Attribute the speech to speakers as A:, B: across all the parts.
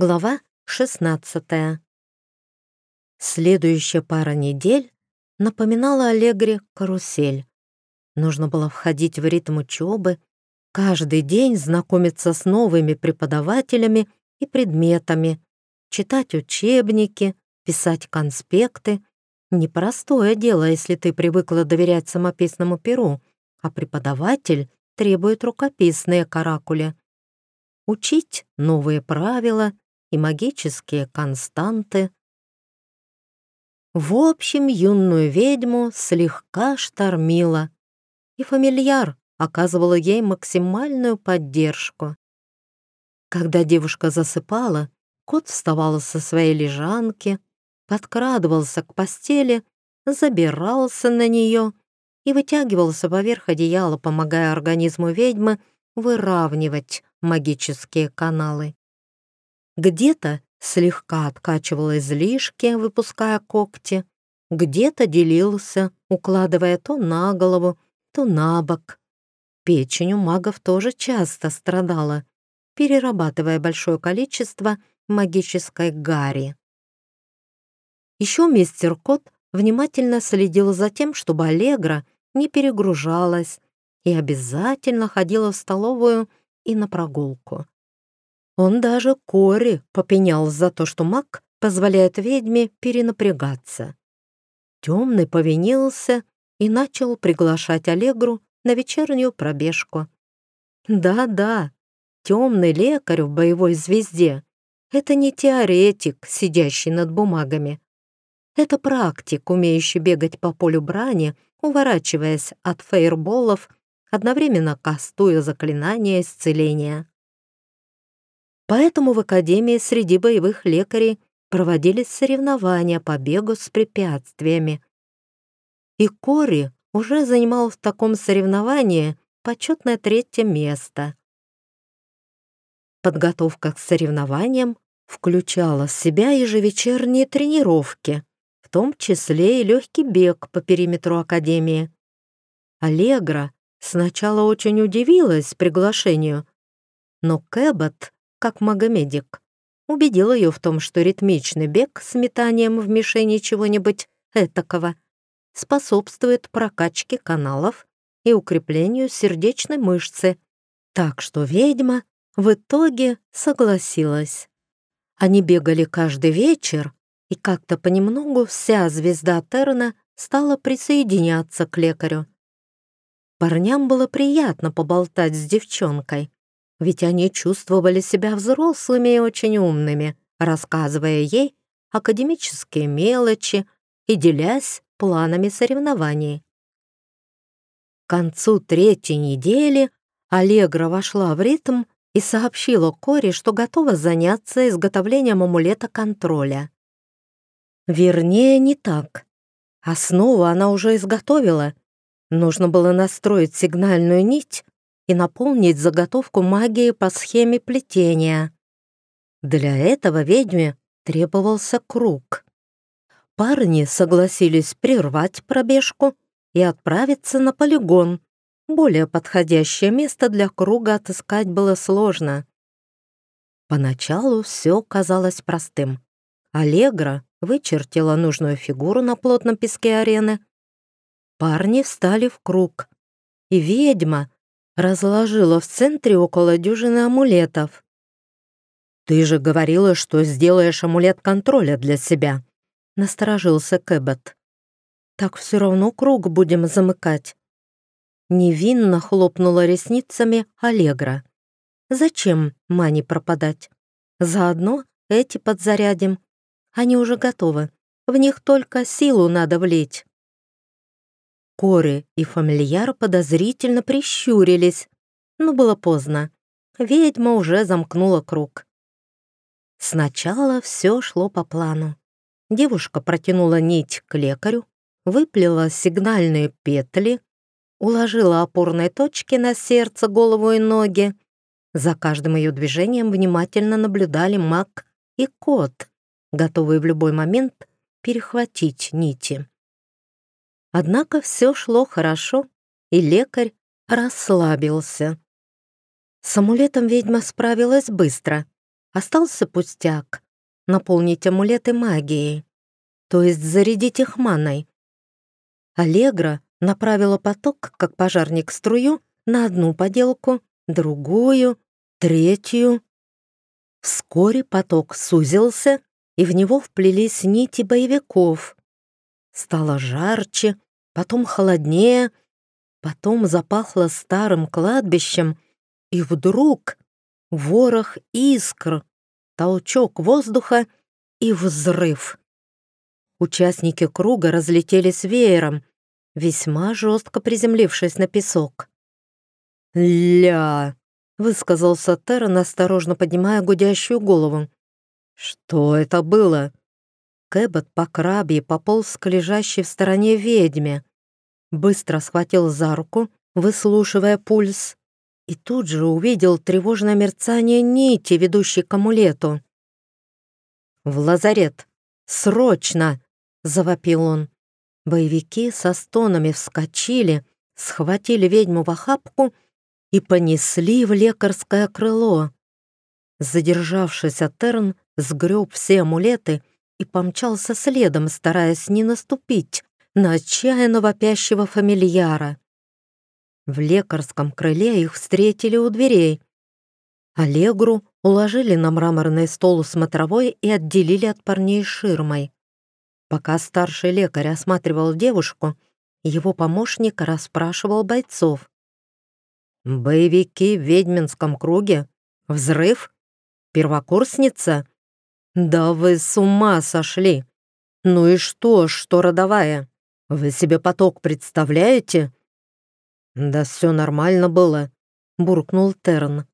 A: Глава 16. Следующая пара недель напоминала Аллегре карусель. Нужно было входить в ритм учебы, каждый день знакомиться с новыми преподавателями и предметами, читать учебники, писать конспекты. Непростое дело, если ты привыкла доверять самописному перу, а преподаватель требует рукописные каракули учить новые правила и магические константы. В общем, юную ведьму слегка штормила, и фамильяр оказывала ей максимальную поддержку. Когда девушка засыпала, кот вставал со своей лежанки, подкрадывался к постели, забирался на нее и вытягивался поверх одеяла, помогая организму ведьмы выравнивать магические каналы. Где-то слегка откачивал излишки, выпуская когти, где-то делился, укладывая то на голову, то на бок. Печень у магов тоже часто страдала, перерабатывая большое количество магической гари. Еще мистер Кот внимательно следил за тем, чтобы Аллегра не перегружалась и обязательно ходила в столовую и на прогулку. Он даже Кори попенял за то, что маг позволяет ведьме перенапрягаться. Темный повинился и начал приглашать Аллегру на вечернюю пробежку. Да-да, темный лекарь в боевой звезде — это не теоретик, сидящий над бумагами. Это практик, умеющий бегать по полю брани, уворачиваясь от фейерболов одновременно кастуя заклинание исцеления. Поэтому в Академии среди боевых лекарей проводились соревнования по бегу с препятствиями. И Кори уже занимал в таком соревновании почетное третье место. Подготовка к соревнованиям включала в себя ежевечерние тренировки, в том числе и легкий бег по периметру Академии. Аллегра Сначала очень удивилась приглашению, но Кэббот, как магомедик, убедил ее в том, что ритмичный бег с метанием в мишени чего-нибудь этакого способствует прокачке каналов и укреплению сердечной мышцы, так что ведьма в итоге согласилась. Они бегали каждый вечер, и как-то понемногу вся звезда Терна стала присоединяться к лекарю. Парням было приятно поболтать с девчонкой, ведь они чувствовали себя взрослыми и очень умными, рассказывая ей академические мелочи и делясь планами соревнований. К концу третьей недели Аллегра вошла в ритм и сообщила Коре, что готова заняться изготовлением амулета контроля. Вернее, не так. Основу она уже изготовила Нужно было настроить сигнальную нить и наполнить заготовку магии по схеме плетения. Для этого ведьме требовался круг. Парни согласились прервать пробежку и отправиться на полигон. Более подходящее место для круга отыскать было сложно. Поначалу все казалось простым. Аллегра вычертила нужную фигуру на плотном песке арены, Парни встали в круг, и ведьма разложила в центре около дюжины амулетов. «Ты же говорила, что сделаешь амулет контроля для себя», — насторожился Кэббет. «Так все равно круг будем замыкать». Невинно хлопнула ресницами Аллегра. «Зачем мани пропадать? Заодно эти подзарядим. Они уже готовы. В них только силу надо влить». Коры и фамильяр подозрительно прищурились, но было поздно. Ведьма уже замкнула круг. Сначала все шло по плану. Девушка протянула нить к лекарю, выплела сигнальные петли, уложила опорные точки на сердце, голову и ноги. За каждым ее движением внимательно наблюдали маг и кот, готовые в любой момент перехватить нити. Однако все шло хорошо, и лекарь расслабился. С амулетом ведьма справилась быстро. остался пустяк — наполнить амулеты магией, то есть зарядить их маной. Аллегра направила поток, как пожарник струю, на одну поделку, другую, третью. Вскоре поток сузился, и в него вплелись нити боевиков. Стало жарче, потом холоднее, потом запахло старым кладбищем, и вдруг ворох искр, толчок воздуха и взрыв. Участники круга разлетелись веером, весьма жестко приземлившись на песок. «Ля!» — высказался Террен, осторожно поднимая гудящую голову. «Что это было?» Кэббот по крабье пополз к лежащей в стороне ведьме. Быстро схватил за руку, выслушивая пульс, и тут же увидел тревожное мерцание нити, ведущей к амулету. «В лазарет! Срочно!» — завопил он. Боевики со стонами вскочили, схватили ведьму в охапку и понесли в лекарское крыло. Задержавшийся Терн сгреб все амулеты и помчался следом, стараясь не наступить на отчаянно вопящего фамильяра. В лекарском крыле их встретили у дверей. Аллегру уложили на мраморный стол смотровой и отделили от парней ширмой. Пока старший лекарь осматривал девушку, его помощник расспрашивал бойцов. «Боевики в ведьминском круге? Взрыв? Первокурсница? Да вы с ума сошли! Ну и что, что родовая? Вы себе поток представляете?» «Да все нормально было», — буркнул Терн.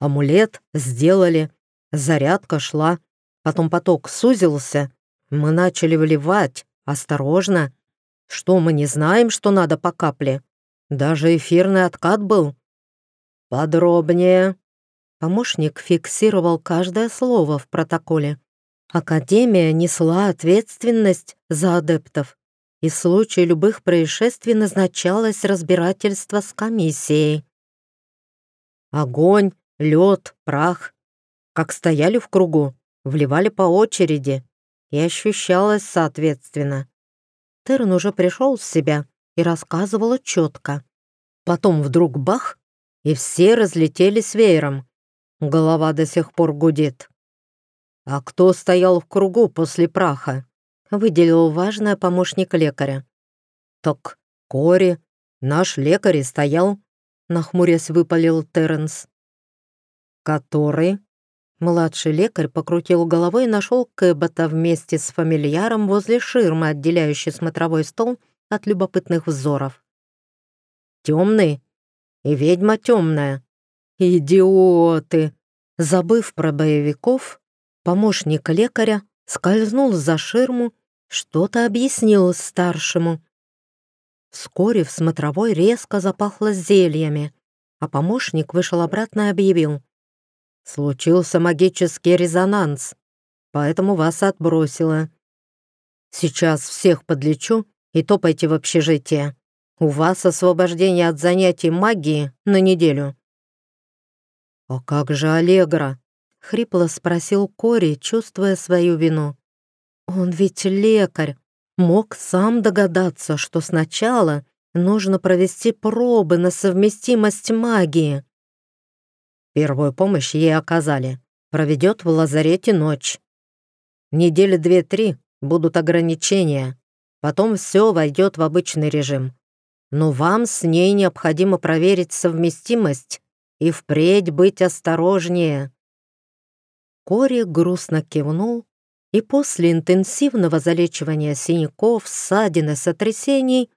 A: «Амулет сделали, зарядка шла, потом поток сузился, мы начали вливать, осторожно. Что, мы не знаем, что надо по капле? Даже эфирный откат был». «Подробнее». Помощник фиксировал каждое слово в протоколе. Академия несла ответственность за адептов и в случае любых происшествий назначалось разбирательство с комиссией. Огонь, лед, прах. Как стояли в кругу, вливали по очереди, и ощущалось соответственно. Терн уже пришел в себя и рассказывал четко. Потом вдруг бах, и все разлетелись веером. Голова до сих пор гудит. А кто стоял в кругу после праха? выделил важное помощник лекаря. «Так Кори, наш лекарь стоял», — нахмурясь выпалил Терренс. «Который?» Младший лекарь покрутил головой и нашел Кэббота вместе с фамильяром возле ширмы, отделяющей смотровой стол от любопытных взоров. «Темный? И ведьма темная. Идиоты!» Забыв про боевиков, помощник лекаря скользнул за ширму что-то объяснил старшему. Вскоре в смотровой резко запахло зельями, а помощник вышел обратно и объявил. «Случился магический резонанс, поэтому вас отбросило. Сейчас всех подлечу и топайте в общежитие. У вас освобождение от занятий магии на неделю». «А как же Аллегра?» — хрипло спросил Кори, чувствуя свою вину. Он ведь лекарь, мог сам догадаться, что сначала нужно провести пробы на совместимость магии. Первую помощь ей оказали. Проведет в лазарете ночь. Недели две-три будут ограничения. Потом все войдет в обычный режим. Но вам с ней необходимо проверить совместимость и впредь быть осторожнее. Кори грустно кивнул и после интенсивного залечивания синяков, ссадин и сотрясений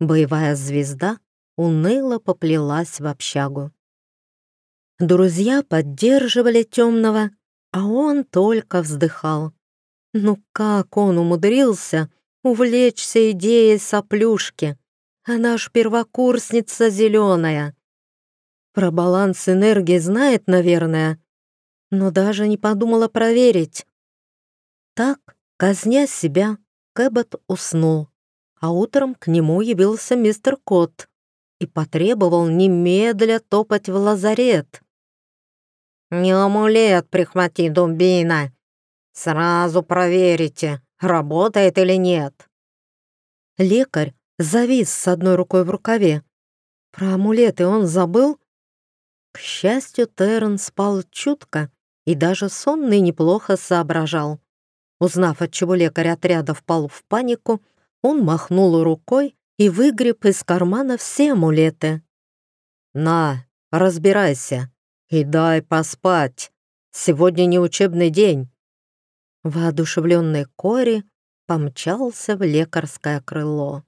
A: боевая звезда уныло поплелась в общагу. Друзья поддерживали темного, а он только вздыхал. Ну как он умудрился увлечься идеей соплюшки? Она ж первокурсница зеленая. Про баланс энергии знает, наверное, но даже не подумала проверить. Так, казня себя, Кэббот уснул, а утром к нему явился мистер Кот и потребовал немедля топать в лазарет.
B: «Не амулет прихвати, дубина! Сразу проверите, работает или нет!»
A: Лекарь завис с одной рукой в рукаве. Про амулеты он забыл? К счастью, Террен спал чутко и даже сонный неплохо соображал. Узнав, отчего лекарь отряда впал в панику, он махнул рукой и выгреб из кармана все амулеты. «На, разбирайся и дай поспать. Сегодня не учебный день». Воодушевленный Кори помчался в лекарское крыло.